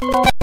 you